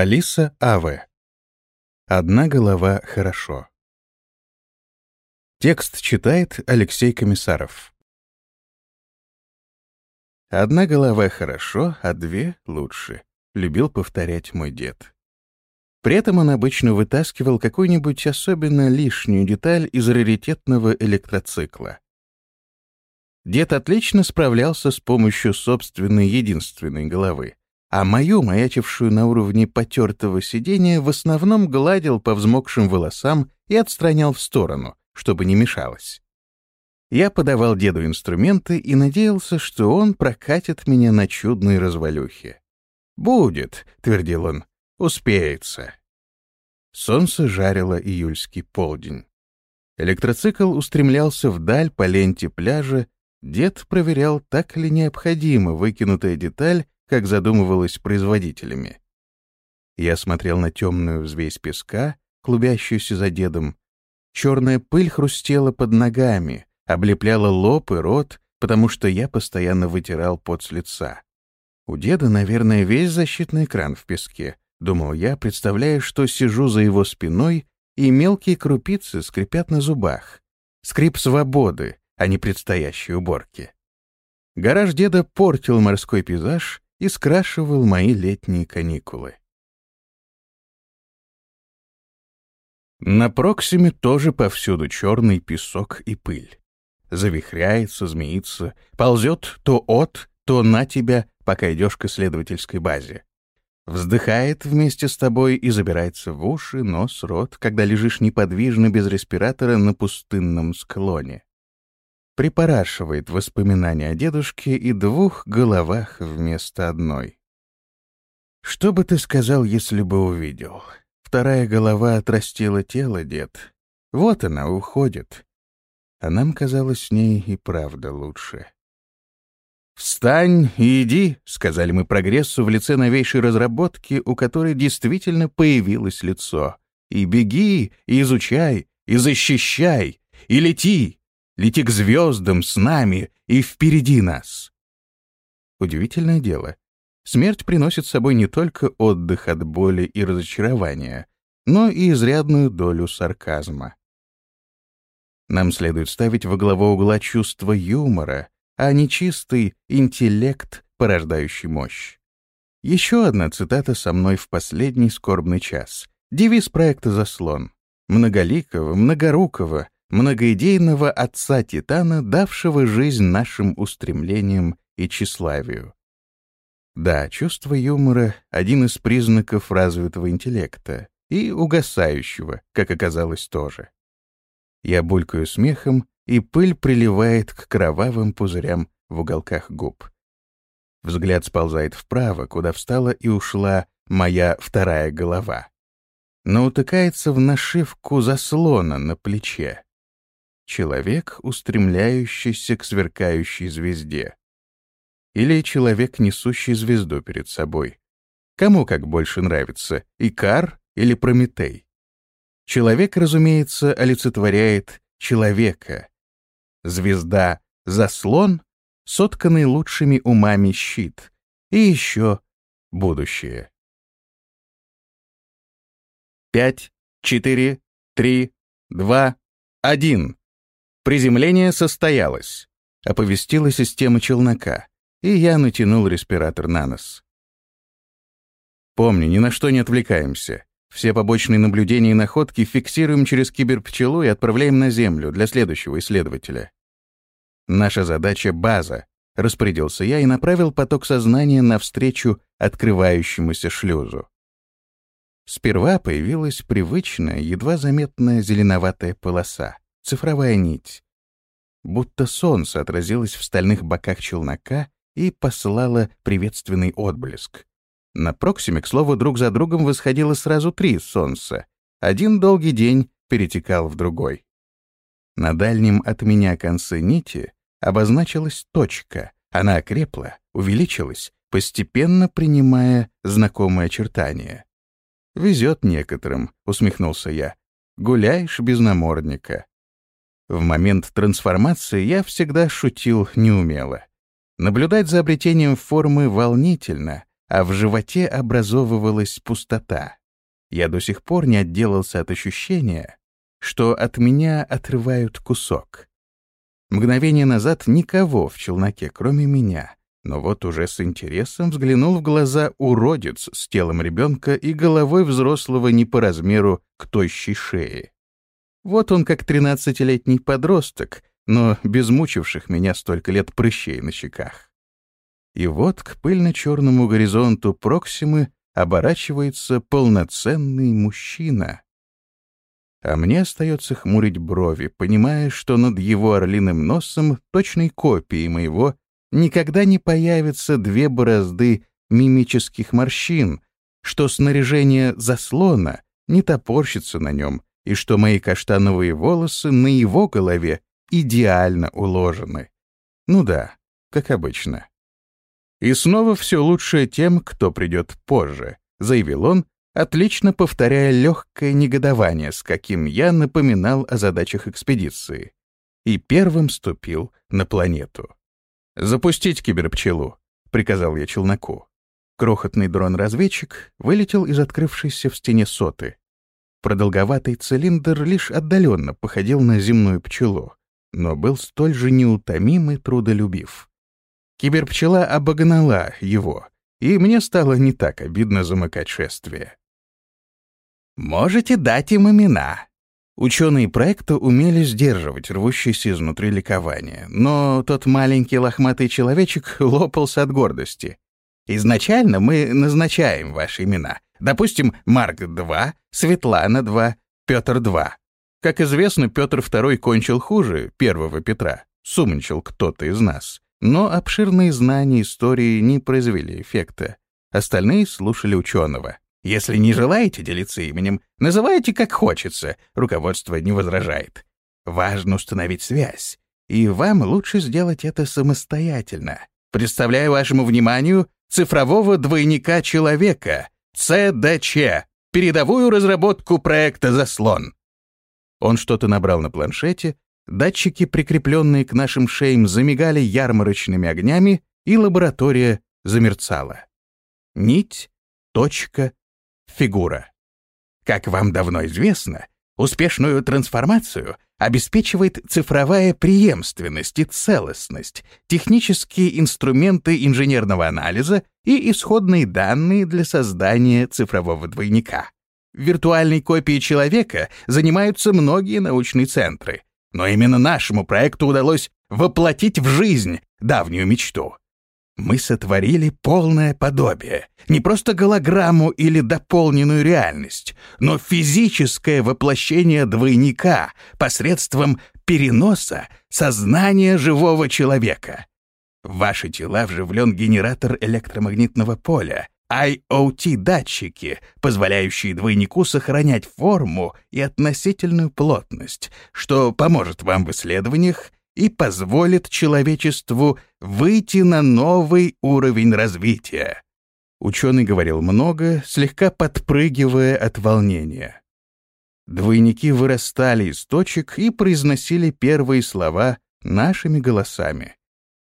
Алиса Аве. Одна голова хорошо. Текст читает Алексей Комиссаров. «Одна голова хорошо, а две лучше», — любил повторять мой дед. При этом он обычно вытаскивал какую-нибудь особенно лишнюю деталь из раритетного электроцикла. Дед отлично справлялся с помощью собственной единственной головы, а мою, маячившую на уровне потертого сидения, в основном гладил по взмокшим волосам и отстранял в сторону, чтобы не мешалось. Я подавал деду инструменты и надеялся, что он прокатит меня на чудной развалюхе. «Будет», — твердил он, — «успеется». Солнце жарило июльский полдень. Электроцикл устремлялся вдаль по ленте пляжа, дед проверял, так ли необходима выкинутая деталь, как задумывалось производителями. Я смотрел на темную взвесь песка, клубящуюся за дедом. Черная пыль хрустела под ногами, облепляла лоб и рот, потому что я постоянно вытирал пот с лица. У деда, наверное, весь защитный экран в песке, думал я, представляя, что сижу за его спиной, и мелкие крупицы скрипят на зубах. Скрип свободы, а не предстоящей уборки. Гараж деда портил морской пейзаж и скрашивал мои летние каникулы. На Проксиме тоже повсюду черный песок и пыль. Завихряется, змеится, ползет то от, то на тебя, пока идешь к исследовательской базе. Вздыхает вместе с тобой и забирается в уши, нос, рот, когда лежишь неподвижно без респиратора на пустынном склоне припорашивает воспоминания о дедушке и двух головах вместо одной. Что бы ты сказал, если бы увидел? Вторая голова отрастила тело, дед. Вот она, уходит. А нам казалось с ней и правда лучше. «Встань и иди», — сказали мы прогрессу в лице новейшей разработки, у которой действительно появилось лицо. «И беги, и изучай, и защищай, и лети, Лети к звездам с нами и впереди нас. Удивительное дело. Смерть приносит с собой не только отдых от боли и разочарования, но и изрядную долю сарказма. Нам следует ставить во главу угла чувство юмора, а не чистый интеллект, порождающий мощь. Еще одна цитата со мной в последний скорбный час. Девиз проекта «Заслон». Многоликого, многорукого, многоидейного отца Титана, давшего жизнь нашим устремлениям и тщеславию. Да, чувство юмора — один из признаков развитого интеллекта и угасающего, как оказалось, тоже. Я булькаю смехом, и пыль приливает к кровавым пузырям в уголках губ. Взгляд сползает вправо, куда встала и ушла моя вторая голова. Но утыкается в нашивку заслона на плече человек, устремляющийся к сверкающей звезде. Или человек, несущий звезду перед собой. Кому как больше нравится, Икар или Прометей? Человек, разумеется, олицетворяет человека. Звезда — заслон, сотканный лучшими умами щит. И еще будущее. Пять, четыре, три, два, один. Приземление состоялось. Оповестила система челнока, и я натянул респиратор на нос. Помни, ни на что не отвлекаемся. Все побочные наблюдения и находки фиксируем через киберпчелу и отправляем на Землю для следующего исследователя. Наша задача — база, — распорядился я и направил поток сознания навстречу открывающемуся шлюзу. Сперва появилась привычная, едва заметная зеленоватая полоса цифровая нить. Будто солнце отразилось в стальных боках челнока и посылало приветственный отблеск. На Проксиме, к слову, друг за другом восходило сразу три солнца. Один долгий день перетекал в другой. На дальнем от меня конце нити обозначилась точка. Она окрепла, увеличилась, постепенно принимая знакомые очертания. «Везет некоторым», — усмехнулся я. «Гуляешь без намордника». В момент трансформации я всегда шутил неумело. Наблюдать за обретением формы волнительно, а в животе образовывалась пустота. Я до сих пор не отделался от ощущения, что от меня отрывают кусок. Мгновение назад никого в челноке, кроме меня, но вот уже с интересом взглянул в глаза уродец с телом ребенка и головой взрослого не по размеру к тощей шее. Вот он как тринадцатилетний подросток, но без мучивших меня столько лет прыщей на щеках. И вот к пыльно-черному горизонту Проксимы оборачивается полноценный мужчина. А мне остается хмурить брови, понимая, что над его орлиным носом, точной копией моего, никогда не появятся две борозды мимических морщин, что снаряжение заслона не топорщится на нем, и что мои каштановые волосы на его голове идеально уложены. Ну да, как обычно. И снова все лучшее тем, кто придет позже, заявил он, отлично повторяя легкое негодование, с каким я напоминал о задачах экспедиции. И первым ступил на планету. «Запустить киберпчелу», — приказал я челноку. Крохотный дрон-разведчик вылетел из открывшейся в стене соты. Продолговатый цилиндр лишь отдаленно походил на земную пчелу, но был столь же неутомим и трудолюбив. Киберпчела обогнала его, и мне стало не так обидно замыкать шествие. «Можете дать им имена». Ученые проекта умели сдерживать рвущееся изнутри ликование, но тот маленький лохматый человечек лопался от гордости. «Изначально мы назначаем ваши имена. Допустим, Марк-2, Светлана-2, Петр-2. Как известно, Петр II кончил хуже первого Петра. Сумничал кто-то из нас. Но обширные знания истории не произвели эффекта. Остальные слушали ученого. «Если не желаете делиться именем, называйте как хочется», руководство не возражает. Важно установить связь, и вам лучше сделать это самостоятельно. Представляю вашему вниманию цифрового двойника человека, ЦДЧ, передовую разработку проекта «Заслон». Он что-то набрал на планшете, Датчики, прикрепленные к нашим шеям, замигали ярмарочными огнями, и лаборатория замерцала. Нить, точка, фигура. Как вам давно известно, успешную трансформацию обеспечивает цифровая преемственность и целостность, технические инструменты инженерного анализа и исходные данные для создания цифрового двойника. Виртуальной копией человека занимаются многие научные центры — но именно нашему проекту удалось воплотить в жизнь давнюю мечту. Мы сотворили полное подобие, не просто голограмму или дополненную реальность, но физическое воплощение двойника посредством переноса сознания живого человека. В ваши тела вживлен генератор электромагнитного поля, IoT-датчики, позволяющие двойнику сохранять форму и относительную плотность, что поможет вам в исследованиях и позволит человечеству выйти на новый уровень развития. Ученый говорил много, слегка подпрыгивая от волнения. Двойники вырастали из точек и произносили первые слова нашими голосами.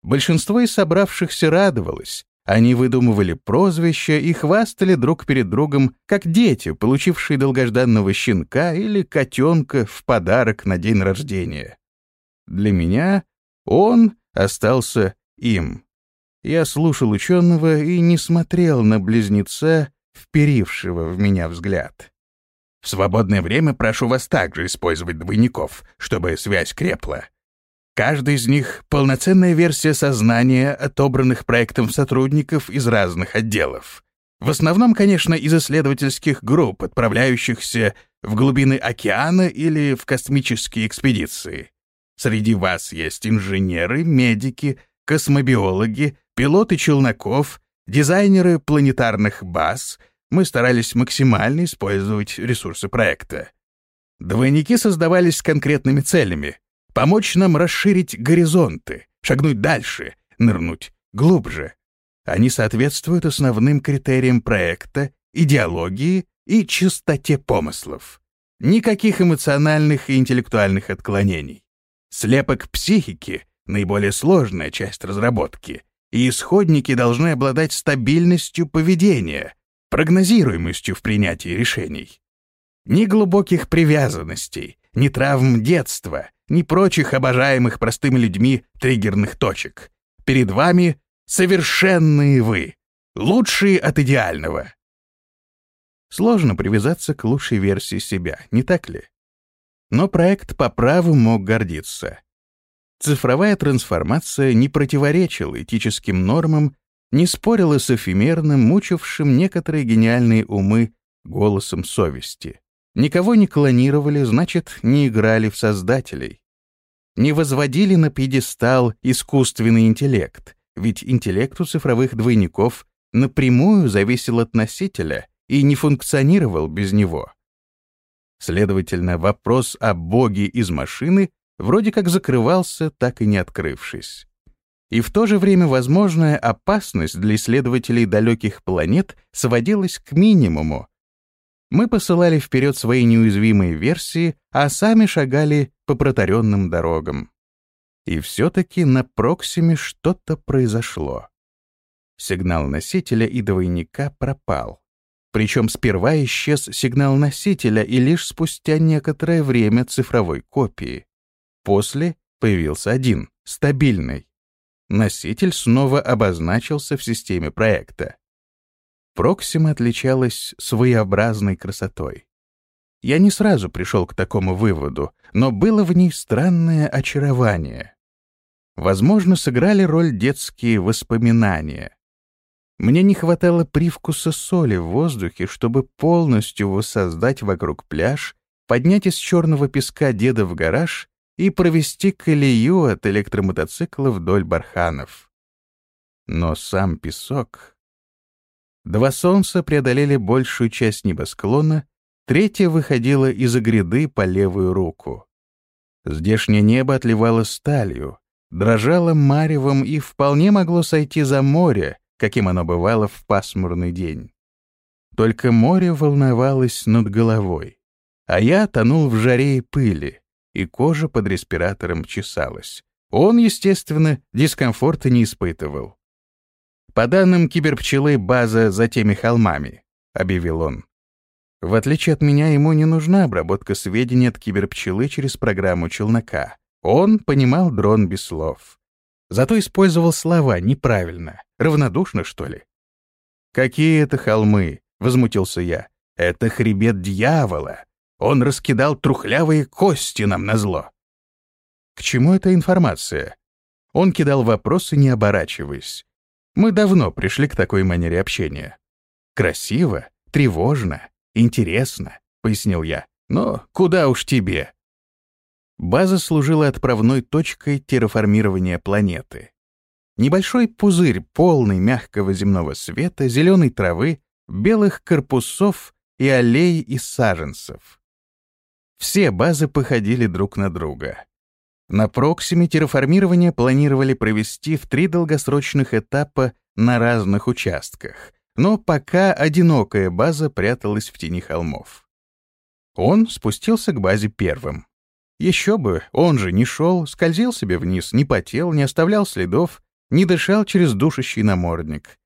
Большинство из собравшихся радовалось, они выдумывали прозвища и хвастали друг перед другом, как дети, получившие долгожданного щенка или котенка в подарок на день рождения. Для меня он остался им. Я слушал ученого и не смотрел на близнеца, вперившего в меня взгляд. В свободное время прошу вас также использовать двойников, чтобы связь крепла. Каждый из них — полноценная версия сознания отобранных проектом сотрудников из разных отделов. В основном, конечно, из исследовательских групп, отправляющихся в глубины океана или в космические экспедиции. Среди вас есть инженеры, медики, космобиологи, пилоты челноков, дизайнеры планетарных баз. Мы старались максимально использовать ресурсы проекта. Двойники создавались с конкретными целями — помочь нам расширить горизонты, шагнуть дальше, нырнуть глубже. Они соответствуют основным критериям проекта, идеологии и чистоте помыслов. Никаких эмоциональных и интеллектуальных отклонений. Слепок психики — наиболее сложная часть разработки, и исходники должны обладать стабильностью поведения, прогнозируемостью в принятии решений. Ни глубоких привязанностей, ни травм детства, ни прочих обожаемых простыми людьми триггерных точек. Перед вами совершенные вы, лучшие от идеального. Сложно привязаться к лучшей версии себя, не так ли? Но проект по праву мог гордиться. Цифровая трансформация не противоречила этическим нормам, не спорила с эфемерным, мучившим некоторые гениальные умы голосом совести. Никого не клонировали, значит, не играли в создателей. Не возводили на пьедестал искусственный интеллект, ведь интеллект у цифровых двойников напрямую зависел от носителя и не функционировал без него. Следовательно, вопрос о боге из машины вроде как закрывался, так и не открывшись. И в то же время возможная опасность для исследователей далеких планет сводилась к минимуму, мы посылали вперед свои неуязвимые версии, а сами шагали по протаренным дорогам. И все-таки на Проксиме что-то произошло. Сигнал носителя и двойника пропал. Причем сперва исчез сигнал носителя и лишь спустя некоторое время цифровой копии. После появился один, стабильный. Носитель снова обозначился в системе проекта. Проксима отличалась своеобразной красотой. Я не сразу пришел к такому выводу, но было в ней странное очарование. Возможно, сыграли роль детские воспоминания. Мне не хватало привкуса соли в воздухе, чтобы полностью воссоздать вокруг пляж, поднять из черного песка деда в гараж и провести колею от электромотоцикла вдоль барханов. Но сам песок Два солнца преодолели большую часть небосклона, третье выходило из-за гряды по левую руку. Здешнее небо отливало сталью, дрожало маревом и вполне могло сойти за море, каким оно бывало в пасмурный день. Только море волновалось над головой, а я тонул в жаре и пыли, и кожа под респиратором чесалась. Он, естественно, дискомфорта не испытывал. По данным киберпчелы, база за теми холмами, объявил он. В отличие от меня, ему не нужна обработка сведений от киберпчелы через программу челнока. Он понимал дрон без слов. Зато использовал слова неправильно, равнодушно, что ли. «Какие это холмы?» — возмутился я. «Это хребет дьявола. Он раскидал трухлявые кости нам на зло». К чему эта информация? Он кидал вопросы, не оборачиваясь. Мы давно пришли к такой манере общения. Красиво, тревожно, интересно, пояснил я. Но куда уж тебе? База служила отправной точкой терраформирования планеты. Небольшой пузырь, полный мягкого земного света, зеленой травы, белых корпусов и аллей из саженцев. Все базы походили друг на друга. На Проксиме терраформирование планировали провести в три долгосрочных этапа на разных участках, но пока одинокая база пряталась в тени холмов. Он спустился к базе первым. Еще бы, он же не шел, скользил себе вниз, не потел, не оставлял следов, не дышал через душащий намордник.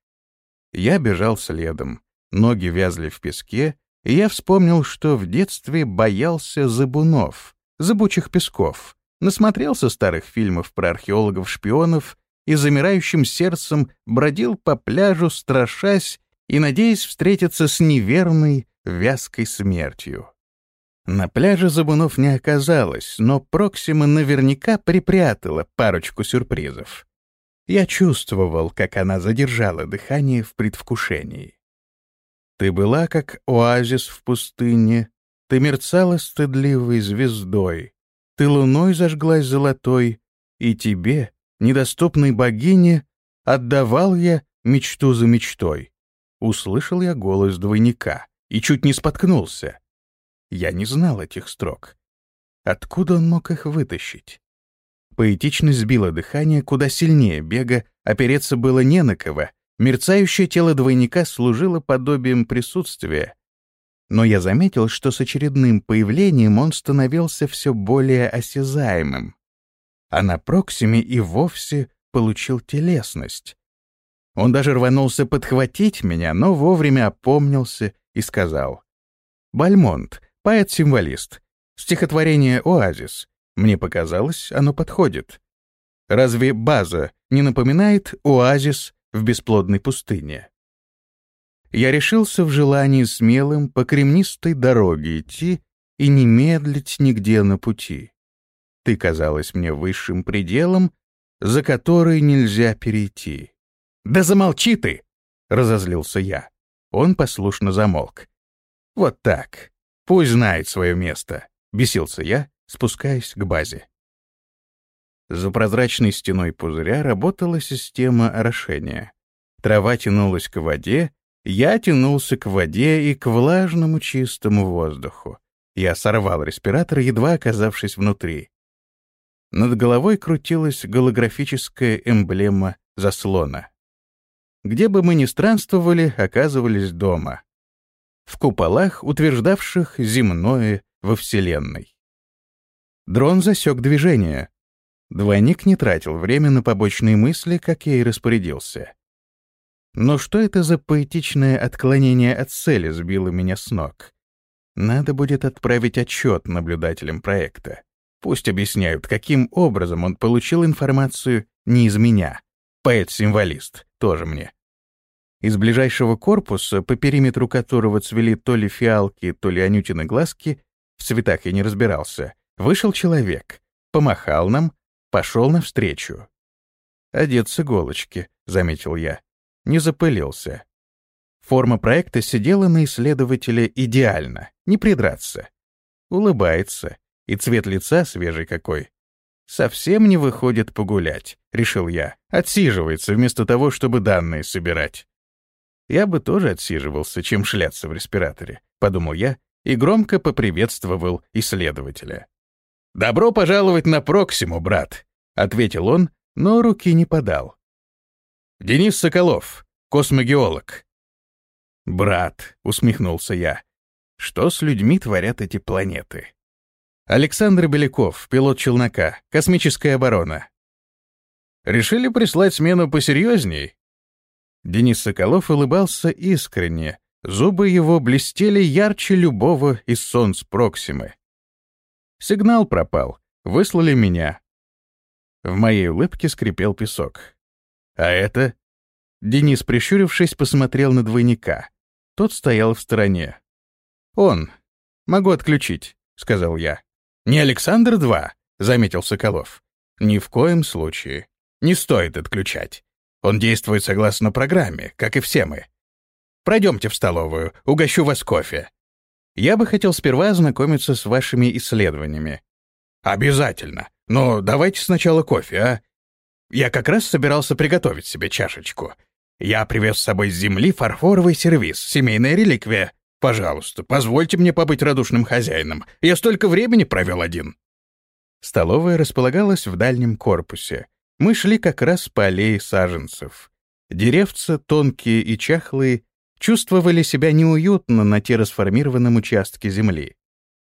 Я бежал следом, ноги вязли в песке, и я вспомнил, что в детстве боялся забунов, зыбучих песков, насмотрелся старых фильмов про археологов-шпионов и замирающим сердцем бродил по пляжу, страшась и надеясь встретиться с неверной, вязкой смертью. На пляже забунов не оказалось, но Проксима наверняка припрятала парочку сюрпризов. Я чувствовал, как она задержала дыхание в предвкушении. Ты была как оазис в пустыне, ты мерцала стыдливой звездой, ты луной зажглась золотой, и тебе, недоступной богине, отдавал я мечту за мечтой. Услышал я голос двойника и чуть не споткнулся. Я не знал этих строк. Откуда он мог их вытащить? Поэтичность сбила дыхание куда сильнее бега, опереться было не на кого. Мерцающее тело двойника служило подобием присутствия, но я заметил, что с очередным появлением он становился все более осязаемым. А на Проксиме и вовсе получил телесность. Он даже рванулся подхватить меня, но вовремя опомнился и сказал. «Бальмонт, поэт-символист. Стихотворение «Оазис». Мне показалось, оно подходит. Разве база не напоминает оазис в бесплодной пустыне? Я решился в желании смелым по кремнистой дороге идти и не медлить нигде на пути. Ты казалась мне высшим пределом, за который нельзя перейти. «Да замолчи ты!» — разозлился я. Он послушно замолк. «Вот так. Пусть знает свое место», — бесился я, спускаясь к базе. За прозрачной стеной пузыря работала система орошения. Трава тянулась к воде, я тянулся к воде и к влажному чистому воздуху. Я сорвал респиратор, едва оказавшись внутри. Над головой крутилась голографическая эмблема заслона. Где бы мы ни странствовали, оказывались дома. В куполах, утверждавших земное во Вселенной. Дрон засек движение. Двойник не тратил время на побочные мысли, как я и распорядился. Но что это за поэтичное отклонение от цели сбило меня с ног? Надо будет отправить отчет наблюдателям проекта. Пусть объясняют, каким образом он получил информацию не из меня. Поэт-символист, тоже мне. Из ближайшего корпуса, по периметру которого цвели то ли фиалки, то ли анютины глазки, в цветах я не разбирался, вышел человек, помахал нам, пошел навстречу. «Одет с иголочки», — заметил я. Не запылился. Форма проекта сидела на исследователе идеально, не придраться. Улыбается, и цвет лица свежий какой. Совсем не выходит погулять, решил я. Отсиживается вместо того, чтобы данные собирать. Я бы тоже отсиживался, чем шляться в респираторе, подумал я и громко поприветствовал исследователя. «Добро пожаловать на Проксиму, брат», — ответил он, но руки не подал. «Денис Соколов, космогеолог». «Брат», — усмехнулся я, — «что с людьми творят эти планеты?» Александр Беляков, пилот челнока, космическая оборона. «Решили прислать смену посерьезней?» Денис Соколов улыбался искренне, зубы его блестели ярче любого из солнц Проксимы. Сигнал пропал. Выслали меня. В моей улыбке скрипел песок. А это? Денис, прищурившись, посмотрел на двойника. Тот стоял в стороне. «Он. Могу отключить», — сказал я. «Не Александр-2», — заметил Соколов. «Ни в коем случае. Не стоит отключать. Он действует согласно программе, как и все мы. Пройдемте в столовую, угощу вас кофе. Я бы хотел сперва ознакомиться с вашими исследованиями. Обязательно. Но давайте сначала кофе, а? Я как раз собирался приготовить себе чашечку. Я привез с собой с земли фарфоровый сервиз, семейная реликвия. Пожалуйста, позвольте мне побыть радушным хозяином. Я столько времени провел один. Столовая располагалась в дальнем корпусе. Мы шли как раз по аллее саженцев. Деревца, тонкие и чахлые, чувствовали себя неуютно на террасформированном участке земли.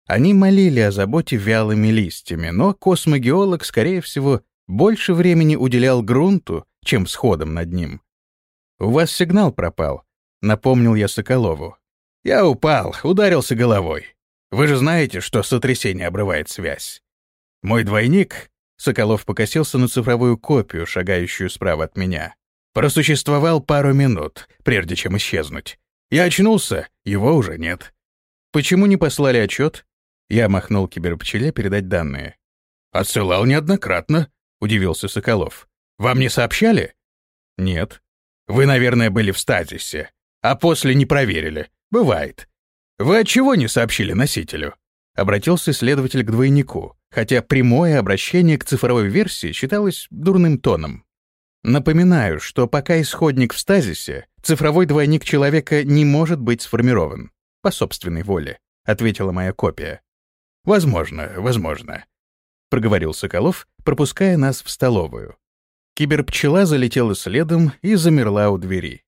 Они молили о заботе вялыми листьями, но космогеолог, скорее всего, больше времени уделял грунту, чем сходом над ним. «У вас сигнал пропал», — напомнил я Соколову. «Я упал, ударился головой. Вы же знаете, что сотрясение обрывает связь. Мой двойник...» — Соколов покосился на цифровую копию, шагающую справа от меня. Просуществовал пару минут, прежде чем исчезнуть. Я очнулся, его уже нет. Почему не послали отчет? Я махнул киберпчеле передать данные. «Отсылал неоднократно», — удивился Соколов. «Вам не сообщали?» «Нет». «Вы, наверное, были в стазисе, а после не проверили. Бывает. Вы от чего не сообщили носителю?» Обратился следователь к двойнику, хотя прямое обращение к цифровой версии считалось дурным тоном. Напоминаю, что пока исходник в стазисе, цифровой двойник человека не может быть сформирован. По собственной воле, — ответила моя копия. «Возможно, возможно», — проговорил Соколов, пропуская нас в столовую. Киберпчела залетела следом и замерла у двери.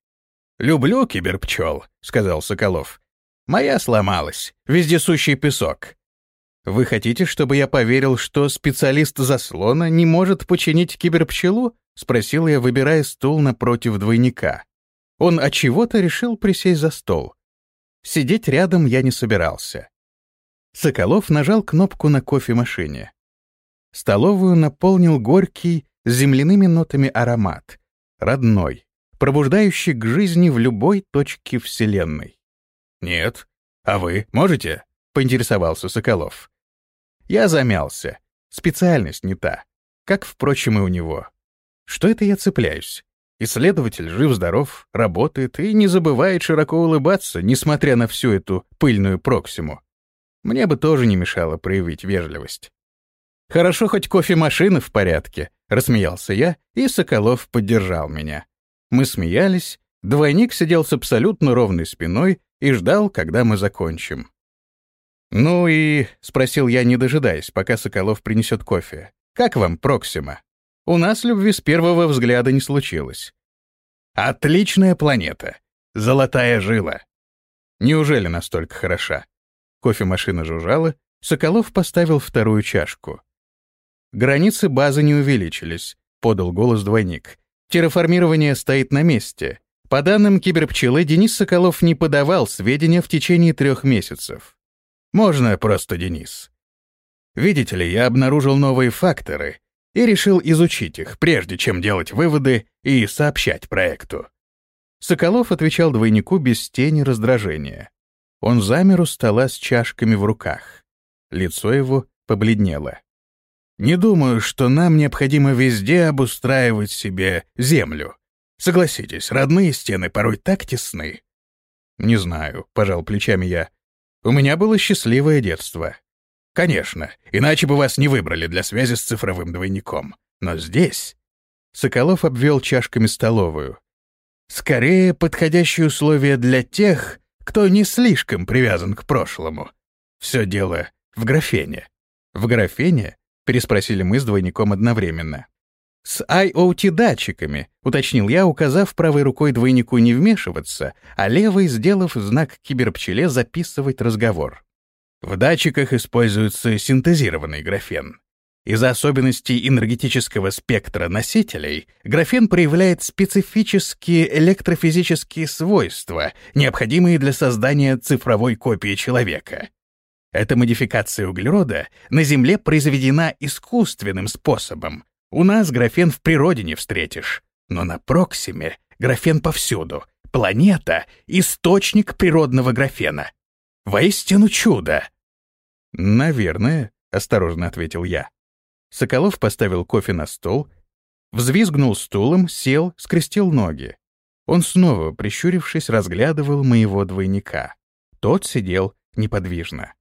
«Люблю киберпчел», — сказал Соколов. «Моя сломалась, вездесущий песок. Вы хотите, чтобы я поверил, что специалист заслона не может починить киберпчелу?» — спросил я, выбирая стул напротив двойника. Он от чего-то решил присесть за стол. Сидеть рядом я не собирался. Соколов нажал кнопку на кофемашине. Столовую наполнил горький, земляными нотами аромат, родной, пробуждающий к жизни в любой точке Вселенной. «Нет. А вы можете?» — поинтересовался Соколов. Я замялся. Специальность не та. Как, впрочем, и у него. Что это я цепляюсь? Исследователь жив-здоров, работает и не забывает широко улыбаться, несмотря на всю эту пыльную проксиму. Мне бы тоже не мешало проявить вежливость. «Хорошо, хоть кофемашина в порядке», — рассмеялся я, и Соколов поддержал меня. Мы смеялись, двойник сидел с абсолютно ровной спиной и ждал, когда мы закончим. «Ну и...» — спросил я, не дожидаясь, пока Соколов принесет кофе. «Как вам Проксима?» У нас любви с первого взгляда не случилось. Отличная планета. Золотая жила. Неужели настолько хороша? Кофемашина жужжала, Соколов поставил вторую чашку. Границы базы не увеличились, подал голос двойник. Терраформирование стоит на месте. По данным киберпчелы, Денис Соколов не подавал сведения в течение трех месяцев. Можно просто Денис. Видите ли, я обнаружил новые факторы, и решил изучить их, прежде чем делать выводы и сообщать проекту. Соколов отвечал двойнику без тени раздражения. Он замер у стола с чашками в руках. Лицо его побледнело. «Не думаю, что нам необходимо везде обустраивать себе землю. Согласитесь, родные стены порой так тесны». «Не знаю», — пожал плечами я. «У меня было счастливое детство. Конечно, иначе бы вас не выбрали для связи с цифровым двойником. Но здесь... Соколов обвел чашками столовую. Скорее, подходящие условия для тех, кто не слишком привязан к прошлому. Все дело в графене. В графене? Переспросили мы с двойником одновременно. С IoT-датчиками, уточнил я, указав правой рукой двойнику не вмешиваться, а левой сделав знак киберпчеле записывать разговор. В датчиках используется синтезированный графен. Из-за особенностей энергетического спектра носителей графен проявляет специфические электрофизические свойства, необходимые для создания цифровой копии человека. Эта модификация углерода на Земле произведена искусственным способом. У нас графен в природе не встретишь, но на Проксиме графен повсюду. Планета — источник природного графена. Воистину чудо! «Наверное», — осторожно ответил я. Соколов поставил кофе на стол, взвизгнул стулом, сел, скрестил ноги. Он снова, прищурившись, разглядывал моего двойника. Тот сидел неподвижно.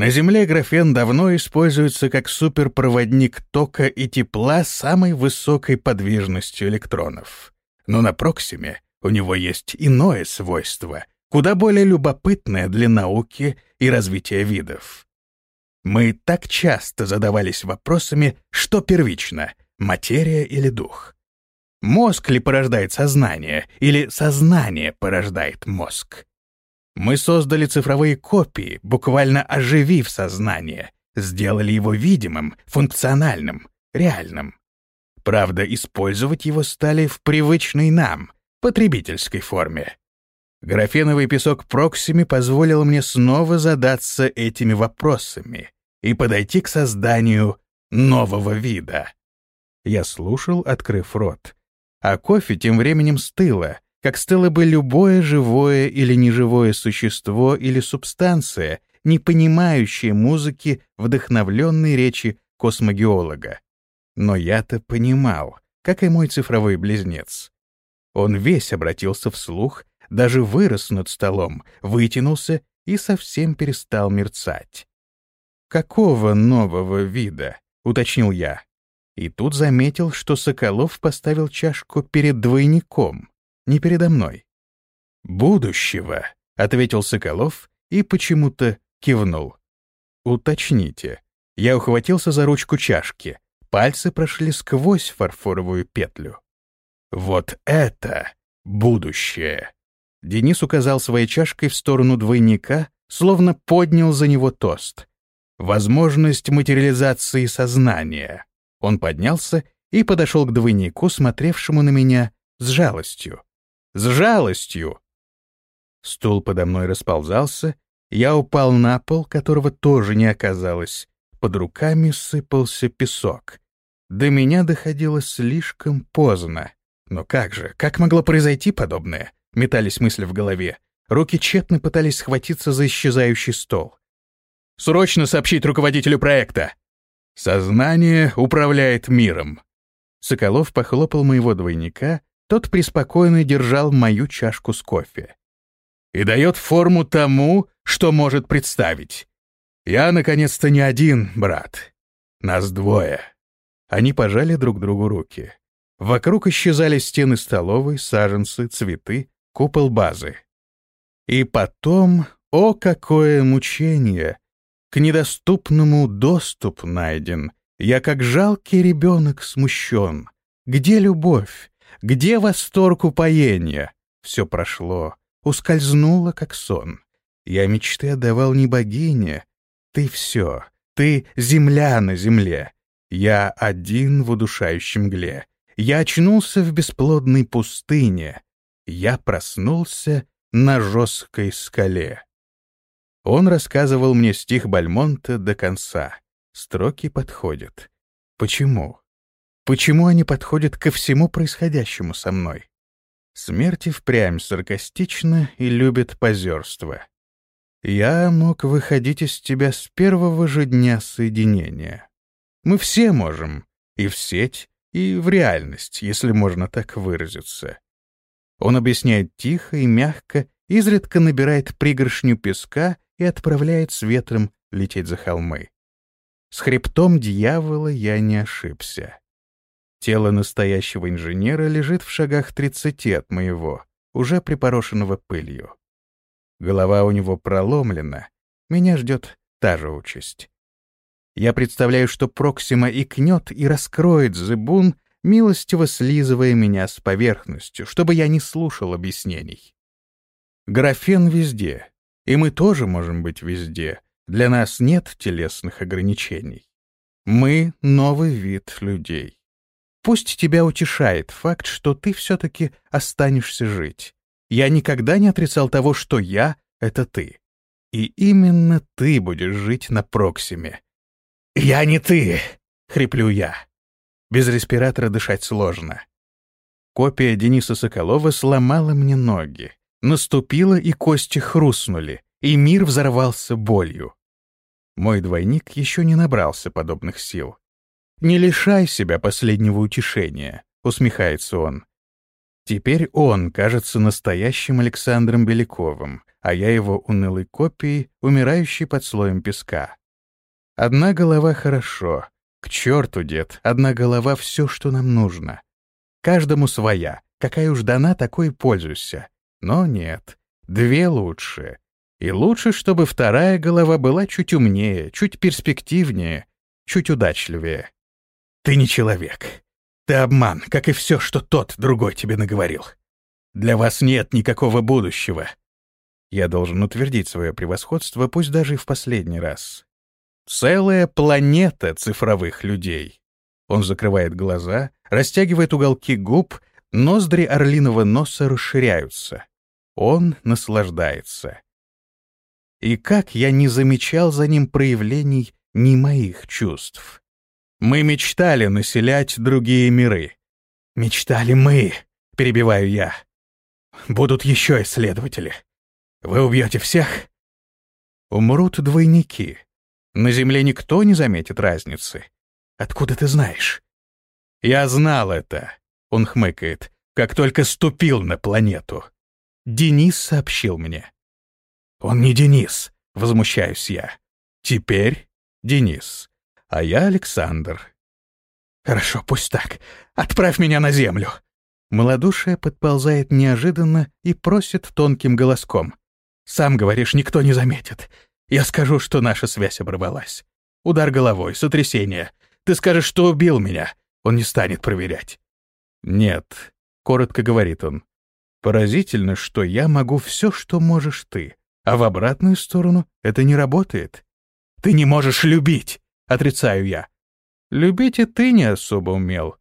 На Земле графен давно используется как суперпроводник тока и тепла с самой высокой подвижностью электронов. Но на Проксиме у него есть иное свойство, куда более любопытное для науки и развития видов. Мы так часто задавались вопросами, что первично — материя или дух. Мозг ли порождает сознание, или сознание порождает мозг? Мы создали цифровые копии, буквально оживив сознание, сделали его видимым, функциональным, реальным. Правда, использовать его стали в привычной нам, потребительской форме. Графеновый песок Проксими позволил мне снова задаться этими вопросами и подойти к созданию нового вида. Я слушал, открыв рот. А кофе тем временем стыло, как стыло бы любое живое или неживое существо или субстанция, не понимающая музыки вдохновленной речи космогеолога. Но я-то понимал, как и мой цифровой близнец. Он весь обратился вслух даже вырос над столом, вытянулся и совсем перестал мерцать. «Какого нового вида?» — уточнил я. И тут заметил, что Соколов поставил чашку перед двойником, не передо мной. «Будущего», — ответил Соколов и почему-то кивнул. «Уточните». Я ухватился за ручку чашки. Пальцы прошли сквозь фарфоровую петлю. «Вот это будущее!» Денис указал своей чашкой в сторону двойника, словно поднял за него тост. Возможность материализации сознания. Он поднялся и подошел к двойнику, смотревшему на меня с жалостью. С жалостью! Стул подо мной расползался, я упал на пол, которого тоже не оказалось. Под руками сыпался песок. До меня доходило слишком поздно. Но как же, как могло произойти подобное? Метались мысли в голове. Руки тщетно пытались схватиться за исчезающий стол. «Срочно сообщить руководителю проекта!» «Сознание управляет миром». Соколов похлопал моего двойника, тот преспокойно держал мою чашку с кофе. «И дает форму тому, что может представить. Я, наконец-то, не один, брат. Нас двое». Они пожали друг другу руки. Вокруг исчезали стены столовой, саженцы, цветы, купол базы. И потом, о какое мучение! К недоступному доступ найден. Я как жалкий ребенок смущен. Где любовь? Где восторг упоения? Все прошло, ускользнуло, как сон. Я мечты отдавал не богине. Ты все, ты земля на земле. Я один в удушающем мгле. Я очнулся в бесплодной пустыне. Я проснулся на жесткой скале. Он рассказывал мне стих Бальмонта до конца. Строки подходят. Почему? Почему они подходят ко всему происходящему со мной? Смерть и впрямь саркастична и любит позерство. Я мог выходить из тебя с первого же дня соединения. Мы все можем, и в сеть, и в реальность, если можно так выразиться. Он объясняет тихо и мягко, изредка набирает пригоршню песка и отправляет с ветром лететь за холмы. С хребтом дьявола я не ошибся. Тело настоящего инженера лежит в шагах тридцати от моего, уже припорошенного пылью. Голова у него проломлена, меня ждет та же участь. Я представляю, что Проксима икнет и раскроет зыбун, милостиво слизывая меня с поверхностью, чтобы я не слушал объяснений. Графен везде, и мы тоже можем быть везде. Для нас нет телесных ограничений. Мы — новый вид людей. Пусть тебя утешает факт, что ты все-таки останешься жить. Я никогда не отрицал того, что я — это ты. И именно ты будешь жить на Проксиме. «Я не ты!» — хриплю я. Без респиратора дышать сложно. Копия Дениса Соколова сломала мне ноги. Наступила, и кости хрустнули, и мир взорвался болью. Мой двойник еще не набрался подобных сил. «Не лишай себя последнего утешения», — усмехается он. Теперь он кажется настоящим Александром Беляковым, а я его унылой копией, умирающей под слоем песка. Одна голова хорошо, к черту, дед, одна голова — все, что нам нужно. Каждому своя, какая уж дана, такой и пользуйся. Но нет, две лучше. И лучше, чтобы вторая голова была чуть умнее, чуть перспективнее, чуть удачливее. Ты не человек. Ты обман, как и все, что тот другой тебе наговорил. Для вас нет никакого будущего. Я должен утвердить свое превосходство, пусть даже и в последний раз. Целая планета цифровых людей. Он закрывает глаза, растягивает уголки губ, ноздри орлиного носа расширяются. Он наслаждается. И как я не замечал за ним проявлений ни моих чувств. Мы мечтали населять другие миры. Мечтали мы, перебиваю я. Будут еще исследователи. Вы убьете всех? Умрут двойники. На Земле никто не заметит разницы. Откуда ты знаешь? Я знал это, он хмыкает, как только ступил на планету. Денис сообщил мне. Он не Денис, возмущаюсь я. Теперь Денис, а я Александр. Хорошо, пусть так. Отправь меня на Землю. Молодушие подползает неожиданно и просит тонким голоском. Сам говоришь, никто не заметит. Я скажу, что наша связь оборвалась. Удар головой, сотрясение. Ты скажешь, что убил меня. Он не станет проверять. Нет, коротко говорит он. Поразительно, что я могу все, что можешь ты, а в обратную сторону это не работает. Ты не можешь любить, отрицаю я. Любить и ты не особо умел.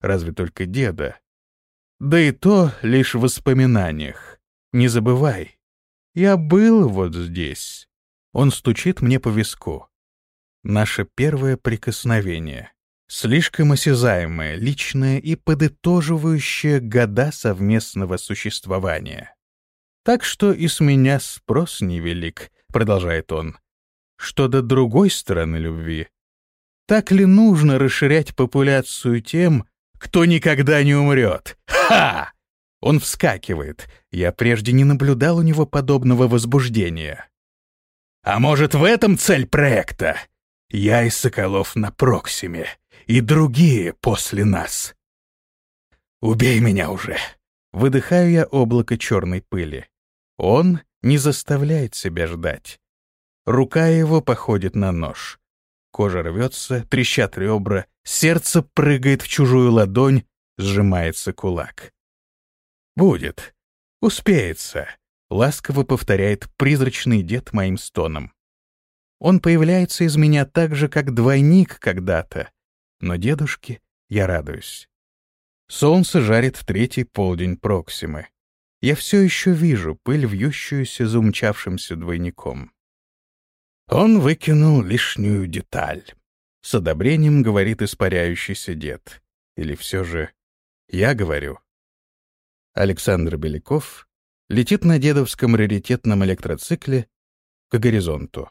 разве только деда. Да и то лишь в воспоминаниях. Не забывай. Я был вот здесь. Он стучит мне по виску. Наше первое прикосновение. Слишком осязаемое, личное и подытоживающее года совместного существования. Так что и с меня спрос невелик, продолжает он. Что до другой стороны любви. Так ли нужно расширять популяцию тем, кто никогда не умрет? Ха! Он вскакивает. Я прежде не наблюдал у него подобного возбуждения. А может, в этом цель проекта? Я и Соколов на Проксиме, и другие после нас. Убей меня уже. Выдыхаю я облако черной пыли. Он не заставляет себя ждать. Рука его походит на нож. Кожа рвется, трещат ребра, сердце прыгает в чужую ладонь, сжимается кулак. «Будет. Успеется», — ласково повторяет призрачный дед моим стоном. Он появляется из меня так же, как двойник когда-то, но дедушке я радуюсь. Солнце жарит в третий полдень Проксимы. Я все еще вижу пыль, вьющуюся за умчавшимся двойником. Он выкинул лишнюю деталь. С одобрением говорит испаряющийся дед. Или все же я говорю. Александр Беляков летит на дедовском раритетном электроцикле к горизонту.